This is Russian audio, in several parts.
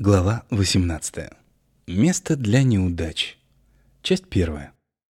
Глава 18. Место для неудач. Часть первая.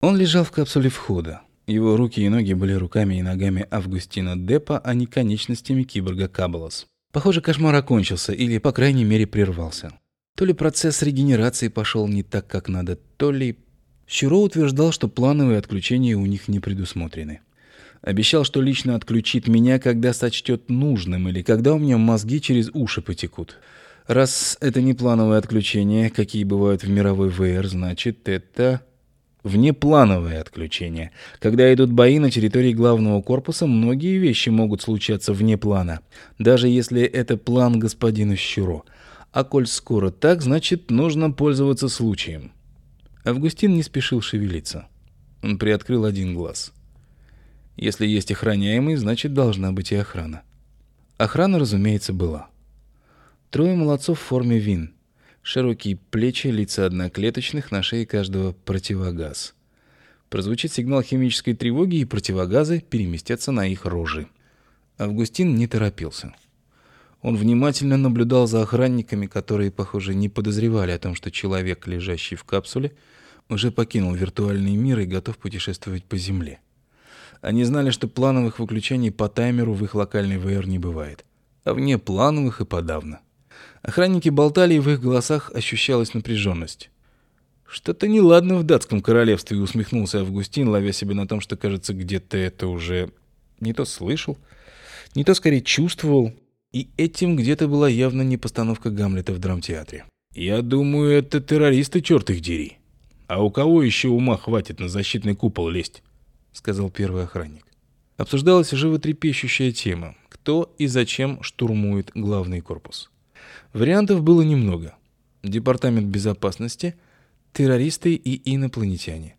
Он лежал в капсуле входа. Его руки и ноги были руками и ногами Августина Депа, а не конечностями киборга Кабалос. Похоже, кошмар окончился или, по крайней мере, прервался. То ли процесс регенерации пошел не так, как надо, то ли... Щуро утверждал, что плановые отключения у них не предусмотрены. Обещал, что лично отключит меня, когда сочтет нужным или когда у меня мозги через уши потекут. Раз это не плановое отключение, какие бывают в мировой ВР, значит, это внеплановое отключение. Когда идут бои на территории главного корпуса, многие вещи могут случаться вне плана, даже если это план господина Щуро. А коль скоро так, значит, нужно пользоваться случаем. Августин не спешил шевелиться. Он приоткрыл один глаз. Если есть охраняемый, значит, должна быть и охрана. Охрана, разумеется, была. Трое молодцов в форме вин. Широкие плечи, лица одноклеточных, на шее каждого противогаз. Прозвучит сигнал химической тревоги, и противогазы переместятся на их рожи. Августин не торопился. Он внимательно наблюдал за охранниками, которые, похоже, не подозревали о том, что человек, лежащий в капсуле, уже покинул виртуальный мир и готов путешествовать по Земле. Они знали, что плановых выключений по таймеру в их локальной ВР не бывает, а вне плановых и подавно. Охранники болтали, и в их голосах ощущалась напряженность. «Что-то неладно в датском королевстве», — усмехнулся Августин, ловя себя на том, что, кажется, где-то это уже не то слышал, не то скорее чувствовал, и этим где-то была явно не постановка Гамлета в драмтеатре. «Я думаю, это террористы, черт их дери. А у кого еще ума хватит на защитный купол лезть?» — сказал первый охранник. Обсуждалась животрепещущая тема — кто и зачем штурмует главный корпус. Вариантов было немного. Департамент безопасности, террористы и инопланетяне.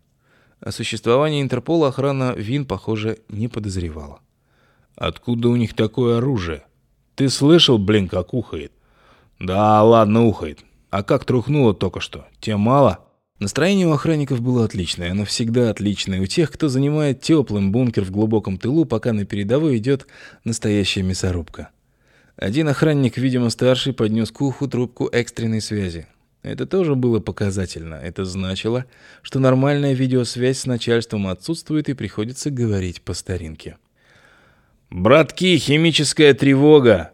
О существовании Интерпола охрана ВИН, похоже, не подозревала. «Откуда у них такое оружие? Ты слышал, блин, как ухает?» «Да, ладно, ухает. А как трухнуло только что? Тем мало?» Настроение у охранников было отличное, оно всегда отличное у тех, кто занимает теплым бункер в глубоком тылу, пока на передовой идет настоящая мясорубка. Один охранник, видимо старший, поднес к уху трубку экстренной связи. Это тоже было показательно. Это значило, что нормальная видеосвязь с начальством отсутствует и приходится говорить по старинке. «Братки, химическая тревога!»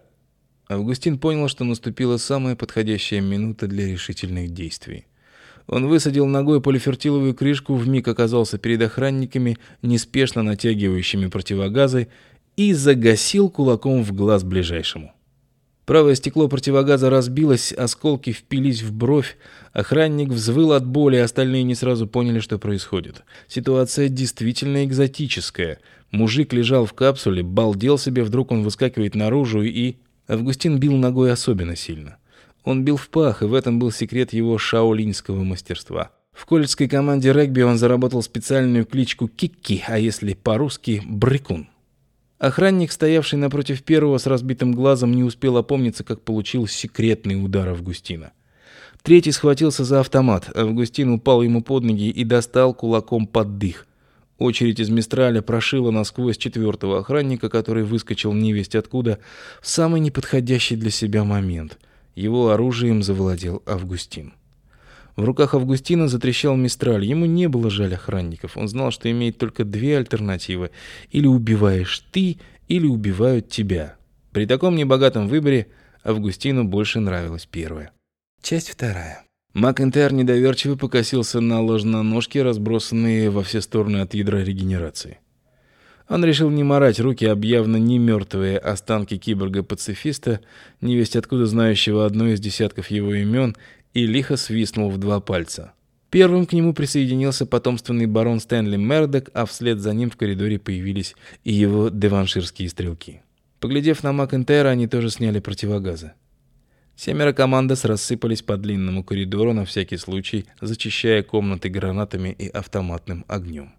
Августин понял, что наступила самая подходящая минута для решительных действий. Он высадил ногой полифертиловую крышку, вмиг оказался перед охранниками, неспешно натягивающими противогазы, и загасил кулаком в глаз ближайшему. Правое стекло противогаза разбилось, осколки впились в бровь. Охранник взвыл от боли, остальные не сразу поняли, что происходит. Ситуация действительно экзотическая. Мужик лежал в капсуле, балдел себе, вдруг он выскакивает наружу и... Августин бил ногой особенно сильно. Он бил в пах, и в этом был секрет его шаолиньского мастерства. В колледжской команде регби он заработал специальную кличку Кикки, а если по-русски Брыкун. Охранник, стоявший напротив первого с разбитым глазом, не успел опомниться, как получил секретный удар Августина. Третий схватился за автомат. Августин упал ему под ноги и достал кулаком под дых. Очередь из Мистраля прошила насквозь четвертого охранника, который выскочил невесть откуда в самый неподходящий для себя момент. Его оружием завладел Августин. В руках Августина затрещал Мистраль. Ему не было жаль охранников. Он знал, что имеет только две альтернативы. Или убиваешь ты, или убивают тебя. При таком небогатом выборе Августину больше нравилась первая. Часть вторая. Макентайр недоверчиво покосился на ложноножки, разбросанные во все стороны от ядра регенерации. Он решил не морать руки об явно не мертвые останки киборга-пацифиста, невесть откуда знающего одно из десятков его имен и лихо свистнул в два пальца. Первым к нему присоединился потомственный барон Стэнли Мердок, а вслед за ним в коридоре появились и его деванширские стрелки. Поглядев на Макентайра, они тоже сняли противогазы. Семеро командос рассыпались по длинному коридору на всякий случай, зачищая комнаты гранатами и автоматным огнем.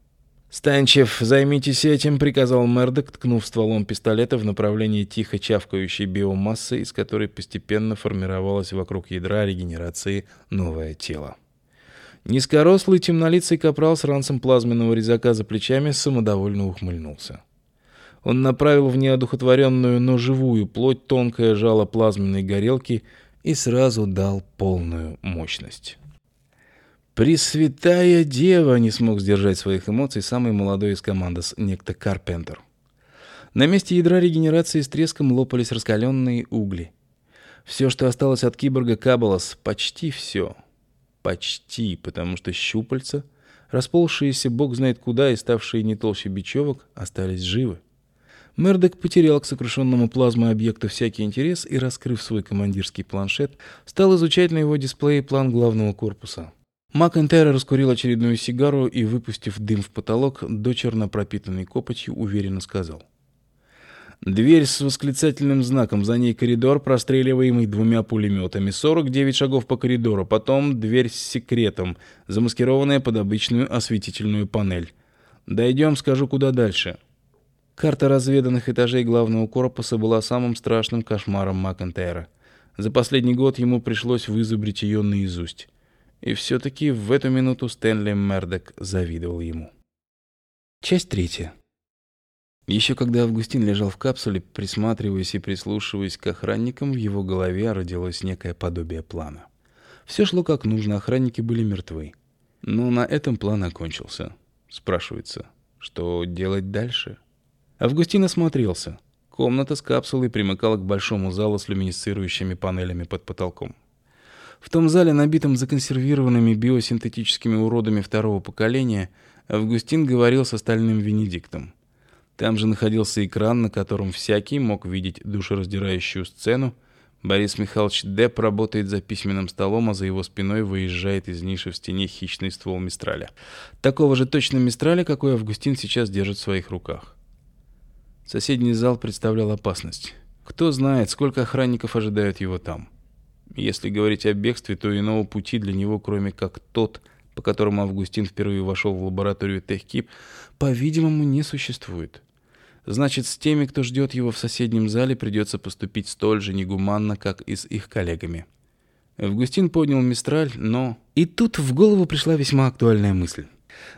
«Станчев, займитесь этим», — приказал Мердок, ткнув стволом пистолета в направлении тихо чавкающей биомассы, из которой постепенно формировалось вокруг ядра регенерации новое тело. Низкорослый темнолицый капрал с ранцем плазменного резака за плечами самодовольно ухмыльнулся. Он направил в неодухотворенную, но живую плоть тонкое жало плазменной горелки и сразу дал полную мощность. Пресвятая Дева не смог сдержать своих эмоций самый молодой из команды, некто Карпентер. На месте ядра регенерации с треском лопались раскаленные угли. Все, что осталось от киборга Кабалас, почти все. Почти, потому что щупальца, расползшиеся бог знает куда и ставшие не толще бечевок, остались живы. Мердок потерял к сокрушенному плазмой объекту всякий интерес и, раскрыв свой командирский планшет, стал изучать на его дисплее план главного корпуса. Макентайр раскурил очередную сигару и, выпустив дым в потолок, дочерно пропитанный копотью, уверенно сказал. Дверь с восклицательным знаком, за ней коридор, простреливаемый двумя пулеметами. 49 шагов по коридору, потом дверь с секретом, замаскированная под обычную осветительную панель. Дойдем, скажу, куда дальше. Карта разведанных этажей главного корпуса была самым страшным кошмаром Макентайра. За последний год ему пришлось вызубрить ее наизусть. И все-таки в эту минуту Стэнли Мердок завидовал ему. Часть третья. Еще когда Августин лежал в капсуле, присматриваясь и прислушиваясь к охранникам, в его голове родилось некое подобие плана. Все шло как нужно, охранники были мертвы. Но на этом план окончился. Спрашивается, что делать дальше? Августин осмотрелся. Комната с капсулой примыкала к большому залу с люминесцирующими панелями под потолком. В том зале, набитом законсервированными биосинтетическими уродами второго поколения, Августин говорил с остальным Венедиктом. Там же находился экран, на котором всякий мог видеть душераздирающую сцену. Борис Михайлович Деп работает за письменным столом, а за его спиной выезжает из ниши в стене хищный ствол Мистраля. Такого же точно Мистраля, какой Августин сейчас держит в своих руках. Соседний зал представлял опасность. Кто знает, сколько охранников ожидают его там. Если говорить о бегстве, то иного пути для него, кроме как тот, по которому Августин впервые вошел в лабораторию Техкип, по-видимому, не существует. Значит, с теми, кто ждет его в соседнем зале, придется поступить столь же негуманно, как и с их коллегами. Августин поднял мистраль, но... И тут в голову пришла весьма актуальная мысль.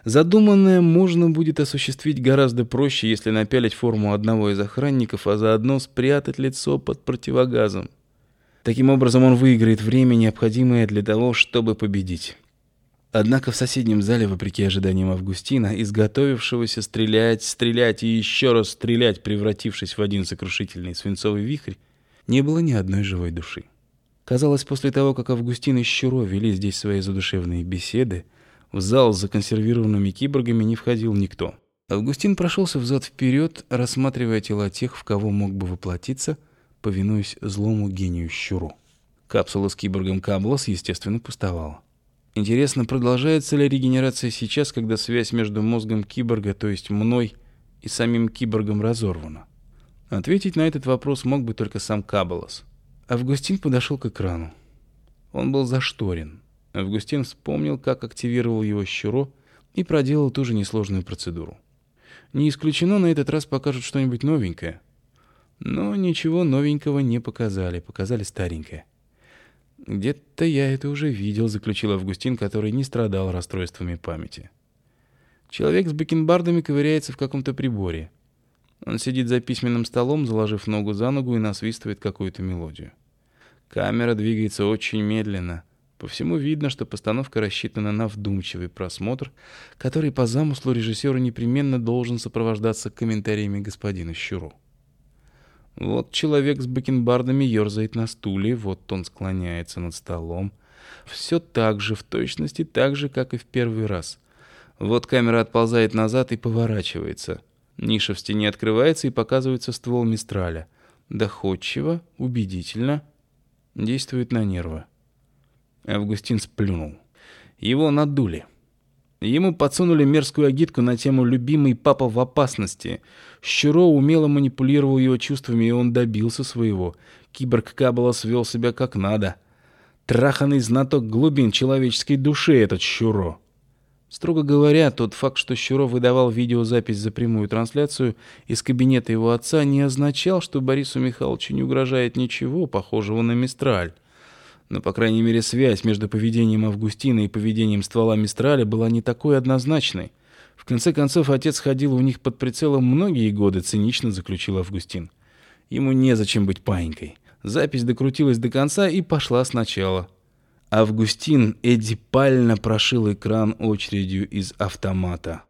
Задуманное можно будет осуществить гораздо проще, если напялить форму одного из охранников, а заодно спрятать лицо под противогазом. Таким образом он выиграет время, необходимое для того, чтобы победить. Однако в соседнем зале, вопреки ожиданиям Августина, изготовившегося стрелять, стрелять и еще раз стрелять, превратившись в один сокрушительный свинцовый вихрь, не было ни одной живой души. Казалось, после того, как Августин и Щуро вели здесь свои задушевные беседы, в зал с законсервированными киборгами не входил никто. Августин прошелся взад-вперед, рассматривая тела тех, в кого мог бы воплотиться – повинуясь злому гению Щуру. Капсула с киборгом Каблос, естественно, пустовала. Интересно, продолжается ли регенерация сейчас, когда связь между мозгом киборга, то есть мной, и самим киборгом разорвана? Ответить на этот вопрос мог бы только сам Кабалос. Августин подошел к экрану. Он был зашторен. Августин вспомнил, как активировал его Щуро и проделал ту же несложную процедуру. Не исключено, на этот раз покажут что-нибудь новенькое — но ничего новенького не показали, показали старенькое. «Где-то я это уже видел», — заключил Августин, который не страдал расстройствами памяти. Человек с бакенбардами ковыряется в каком-то приборе. Он сидит за письменным столом, заложив ногу за ногу и насвистывает какую-то мелодию. Камера двигается очень медленно. По всему видно, что постановка рассчитана на вдумчивый просмотр, который по замыслу режиссера непременно должен сопровождаться комментариями господина Щуру. Вот человек с бакенбардами ерзает на стуле, вот он склоняется над столом. Все так же, в точности так же, как и в первый раз. Вот камера отползает назад и поворачивается. Ниша в стене открывается и показывается ствол Мистраля. Доходчиво, убедительно, действует на нервы. Августин сплюнул. Его надули. Ему подсунули мерзкую агитку на тему «любимый папа в опасности». Щуро умело манипулировал его чувствами, и он добился своего. Киборг Каббала свел себя как надо. Траханный знаток глубин человеческой души этот Щуро. Строго говоря, тот факт, что Щуро выдавал видеозапись за прямую трансляцию из кабинета его отца, не означал, что Борису Михайловичу не угрожает ничего похожего на Мистраль. Но, по крайней мере, связь между поведением Августина и поведением ствола Мистраля была не такой однозначной. В конце концов, отец ходил у них под прицелом многие годы, цинично заключил Августин. Ему незачем быть паинькой. Запись докрутилась до конца и пошла сначала. Августин Эдипально прошил экран очередью из автомата.